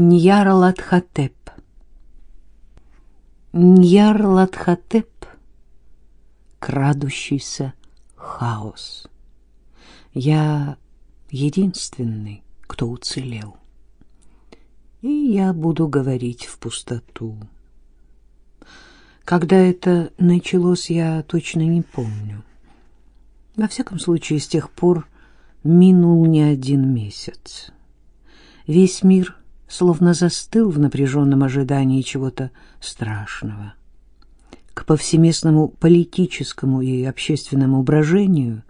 Ньярлатхотеп. Ньярлатхотеп — крадущийся хаос. Я единственный, кто уцелел. И я буду говорить в пустоту. Когда это началось, я точно не помню. Во всяком случае, с тех пор минул не один месяц. Весь мир словно застыл в напряженном ожидании чего-то страшного. К повсеместному политическому и общественному брожению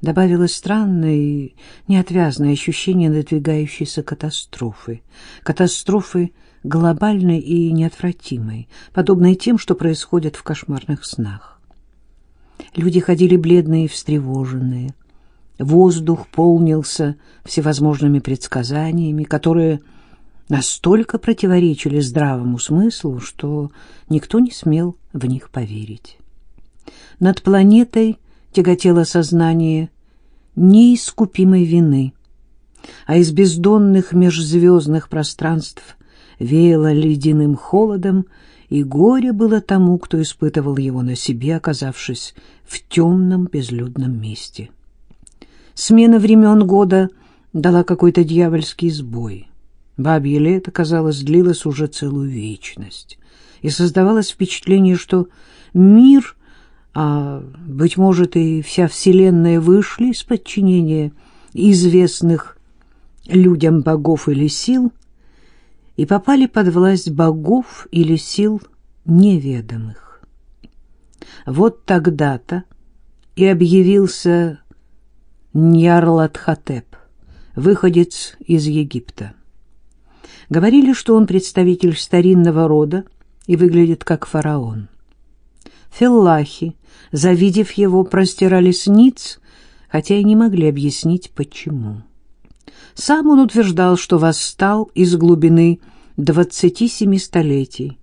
добавилось странное и неотвязное ощущение надвигающейся катастрофы. Катастрофы глобальной и неотвратимой, подобной тем, что происходит в кошмарных снах. Люди ходили бледные и встревоженные. Воздух полнился всевозможными предсказаниями, которые настолько противоречили здравому смыслу, что никто не смел в них поверить. Над планетой тяготело сознание неискупимой вины, а из бездонных межзвездных пространств веяло ледяным холодом, и горе было тому, кто испытывал его на себе, оказавшись в темном безлюдном месте. Смена времен года дала какой-то дьявольский сбой — Бабье лето, казалось, длилось уже целую вечность, и создавалось впечатление, что мир, а, быть может, и вся Вселенная вышли из подчинения известных людям богов или сил и попали под власть богов или сил неведомых. Вот тогда-то и объявился Ньярлатхотеп, выходец из Египта. Говорили, что он представитель старинного рода и выглядит как фараон. Феллахи, завидев его, простирались ниц, хотя и не могли объяснить, почему. Сам он утверждал, что восстал из глубины двадцати семи столетий,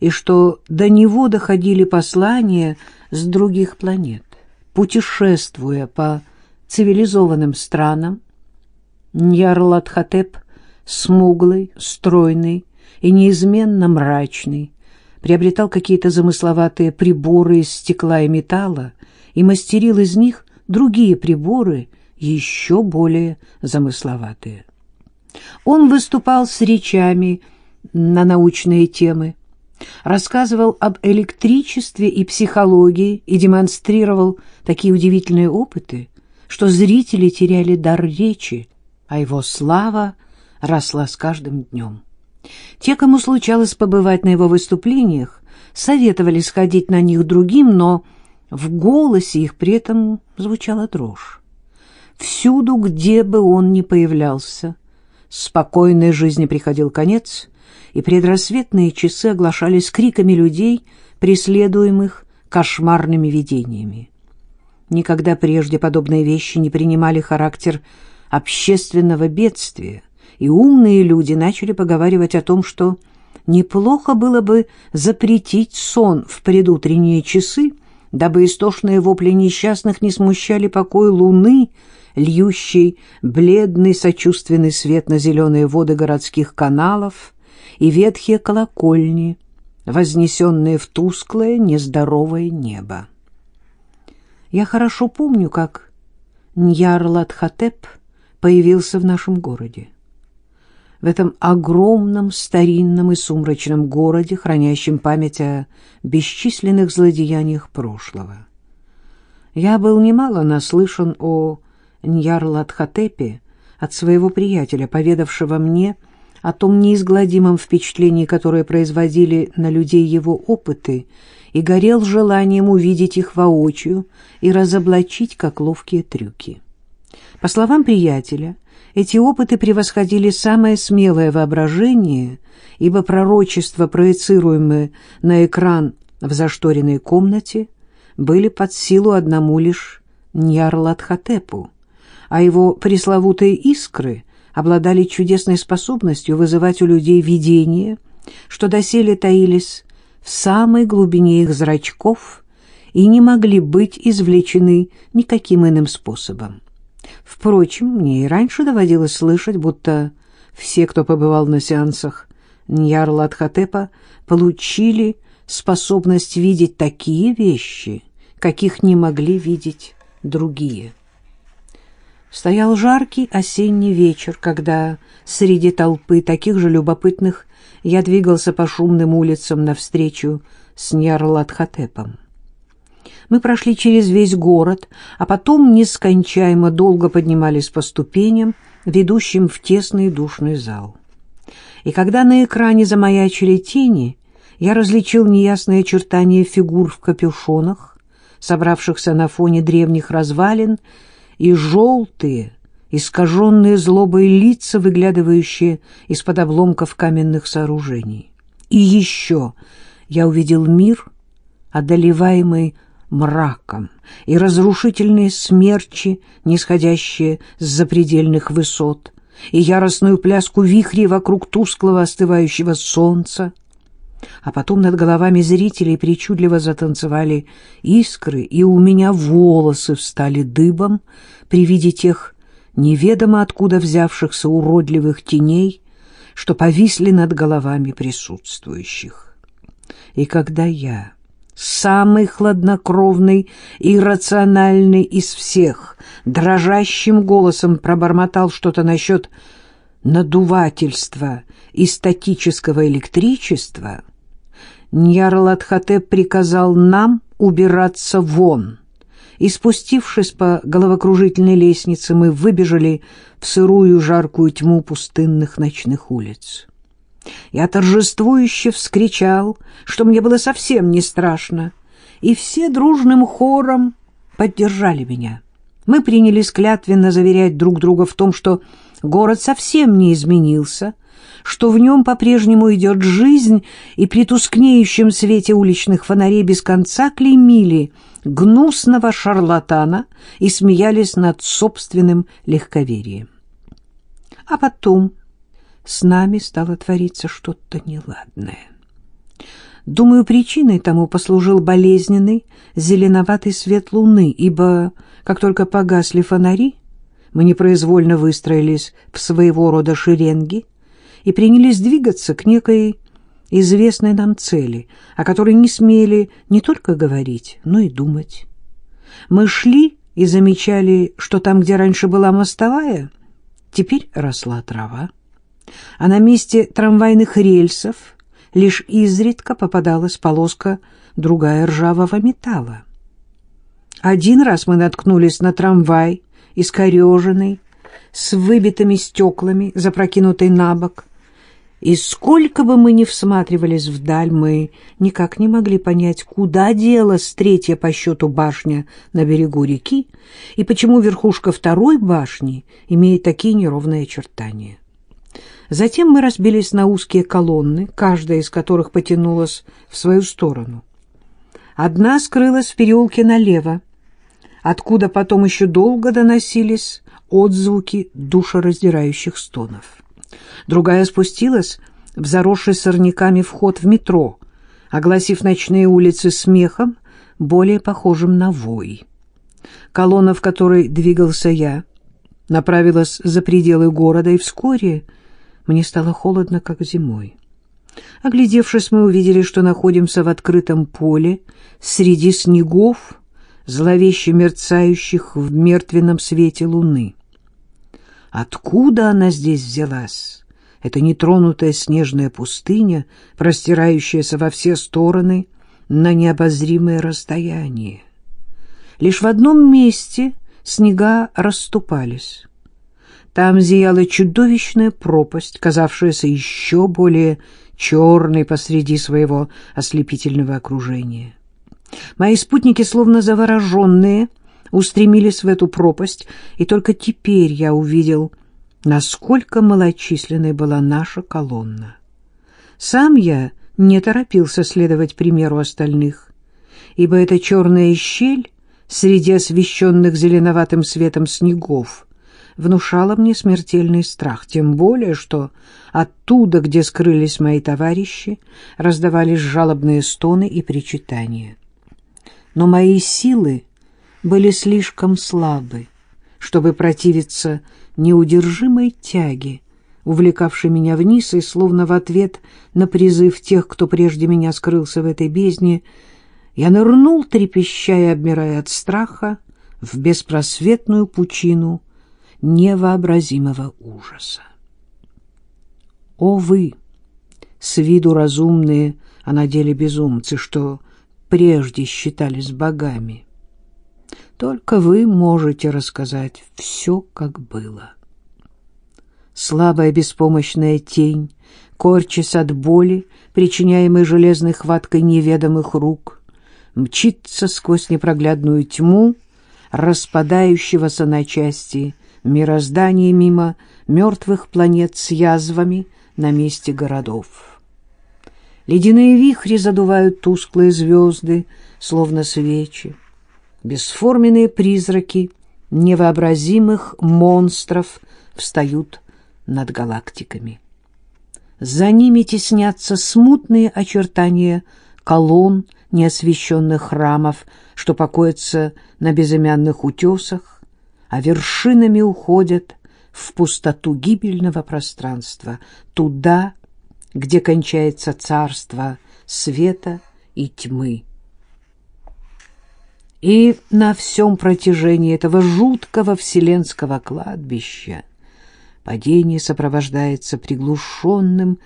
и что до него доходили послания с других планет. Путешествуя по цивилизованным странам, Ньярлатхотеп смуглый, стройный и неизменно мрачный, приобретал какие-то замысловатые приборы из стекла и металла и мастерил из них другие приборы, еще более замысловатые. Он выступал с речами на научные темы, рассказывал об электричестве и психологии и демонстрировал такие удивительные опыты, что зрители теряли дар речи, а его слава росла с каждым днем. Те, кому случалось побывать на его выступлениях, советовали сходить на них другим, но в голосе их при этом звучала дрожь. Всюду, где бы он ни появлялся, спокойной жизни приходил конец, и предрассветные часы оглашались криками людей, преследуемых кошмарными видениями. Никогда прежде подобные вещи не принимали характер общественного бедствия, и умные люди начали поговаривать о том, что неплохо было бы запретить сон в предутренние часы, дабы истошные вопли несчастных не смущали покой луны, льющей бледный сочувственный свет на зеленые воды городских каналов и ветхие колокольни, вознесенные в тусклое, нездоровое небо. Я хорошо помню, как Ньярлатхотеп появился в нашем городе в этом огромном, старинном и сумрачном городе, хранящем память о бесчисленных злодеяниях прошлого. Я был немало наслышан о Ньярлатхотепе от своего приятеля, поведавшего мне о том неизгладимом впечатлении, которое производили на людей его опыты, и горел желанием увидеть их воочию и разоблачить, как ловкие трюки. По словам приятеля, эти опыты превосходили самое смелое воображение, ибо пророчества, проецируемые на экран в зашторенной комнате, были под силу одному лишь Ньярлатхотепу, а его пресловутые искры обладали чудесной способностью вызывать у людей видения, что доселе таились в самой глубине их зрачков и не могли быть извлечены никаким иным способом. Впрочем, мне и раньше доводилось слышать, будто все, кто побывал на сеансах Ньяр-Латхотепа, получили способность видеть такие вещи, каких не могли видеть другие. Стоял жаркий осенний вечер, когда среди толпы таких же любопытных я двигался по шумным улицам навстречу с Ньяр-Латхотепом. Мы прошли через весь город, а потом нескончаемо долго поднимались по ступеням, ведущим в тесный душный зал. И когда на экране замаячили тени, я различил неясные очертания фигур в капюшонах, собравшихся на фоне древних развалин, и желтые, искаженные злобой лица, выглядывающие из-под обломков каменных сооружений. И еще я увидел мир, одолеваемый мраком, и разрушительные смерчи, нисходящие с запредельных высот, и яростную пляску вихрей вокруг тусклого остывающего солнца. А потом над головами зрителей причудливо затанцевали искры, и у меня волосы встали дыбом при виде тех неведомо откуда взявшихся уродливых теней, что повисли над головами присутствующих. И когда я самый хладнокровный и рациональный из всех, дрожащим голосом пробормотал что-то насчет надувательства и статического электричества, Ньярлатхотеп приказал нам убираться вон, и, спустившись по головокружительной лестнице, мы выбежали в сырую жаркую тьму пустынных ночных улиц. Я торжествующе вскричал, что мне было совсем не страшно, и все дружным хором поддержали меня. Мы принялись клятвенно заверять друг друга в том, что город совсем не изменился, что в нем по-прежнему идет жизнь, и при тускнеющем свете уличных фонарей без конца клеймили гнусного шарлатана и смеялись над собственным легковерием. А потом с нами стало твориться что-то неладное. Думаю, причиной тому послужил болезненный зеленоватый свет луны, ибо, как только погасли фонари, мы непроизвольно выстроились в своего рода шеренги и принялись двигаться к некой известной нам цели, о которой не смели не только говорить, но и думать. Мы шли и замечали, что там, где раньше была мостовая, теперь росла трава а на месте трамвайных рельсов лишь изредка попадалась полоска другая ржавого металла. Один раз мы наткнулись на трамвай, искореженный, с выбитыми стеклами, запрокинутый на бок. И сколько бы мы ни всматривались вдаль, мы никак не могли понять, куда делась третья по счету башня на берегу реки и почему верхушка второй башни имеет такие неровные очертания. Затем мы разбились на узкие колонны, каждая из которых потянулась в свою сторону. Одна скрылась в переулке налево, откуда потом еще долго доносились отзвуки душераздирающих стонов. Другая спустилась в заросший сорняками вход в метро, огласив ночные улицы смехом, более похожим на вой. Колонна, в которой двигался я, направилась за пределы города, и вскоре мне стало холодно, как зимой. Оглядевшись, мы увидели, что находимся в открытом поле среди снегов, зловеще мерцающих в мертвенном свете луны. Откуда она здесь взялась? Это нетронутая снежная пустыня, простирающаяся во все стороны на необозримое расстояние. Лишь в одном месте снега расступались. Там зияла чудовищная пропасть, казавшаяся еще более черной посреди своего ослепительного окружения. Мои спутники, словно завороженные, устремились в эту пропасть, и только теперь я увидел, насколько малочисленной была наша колонна. Сам я не торопился следовать примеру остальных, ибо эта черная щель среди освещенных зеленоватым светом снегов внушало мне смертельный страх, тем более, что оттуда, где скрылись мои товарищи, раздавались жалобные стоны и причитания. Но мои силы были слишком слабы, чтобы противиться неудержимой тяге, увлекавший меня вниз, и словно в ответ на призыв тех, кто прежде меня скрылся в этой бездне, я нырнул, трепеща и обмирая от страха, в беспросветную пучину невообразимого ужаса. О вы, с виду разумные, а на деле безумцы, что прежде считались богами! Только вы можете рассказать все, как было. Слабая беспомощная тень, корчась от боли, причиняемой железной хваткой неведомых рук, мчится сквозь непроглядную тьму, распадающегося на части мироздания мимо мертвых планет с язвами на месте городов. Ледяные вихри задувают тусклые звезды, словно свечи бесформенные призраки невообразимых монстров встают над галактиками. За ними теснятся смутные очертания колонн неосвещенных храмов, что покоятся на безымянных утесах, а вершинами уходят в пустоту гибельного пространства, туда, где кончается царство света и тьмы. И на всем протяжении этого жуткого вселенского кладбища падение сопровождается приглушенным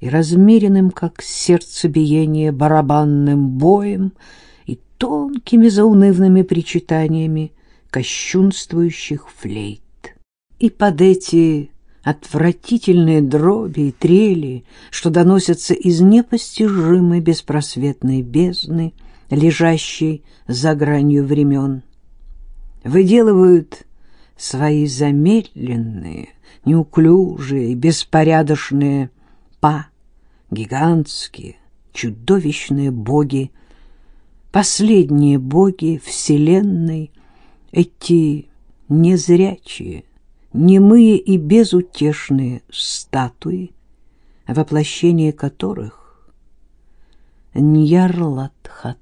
и размеренным, как сердцебиение, барабанным боем и тонкими заунывными причитаниями кощунствующих флейт. И под эти отвратительные дроби и трели, что доносятся из непостижимой беспросветной бездны, лежащей за гранью времен. Выделывают свои замедленные, неуклюжие, беспорядочные па, гигантские, чудовищные боги, последние боги Вселенной, эти незрячие, немые и безутешные статуи, воплощение которых Ньярлатхат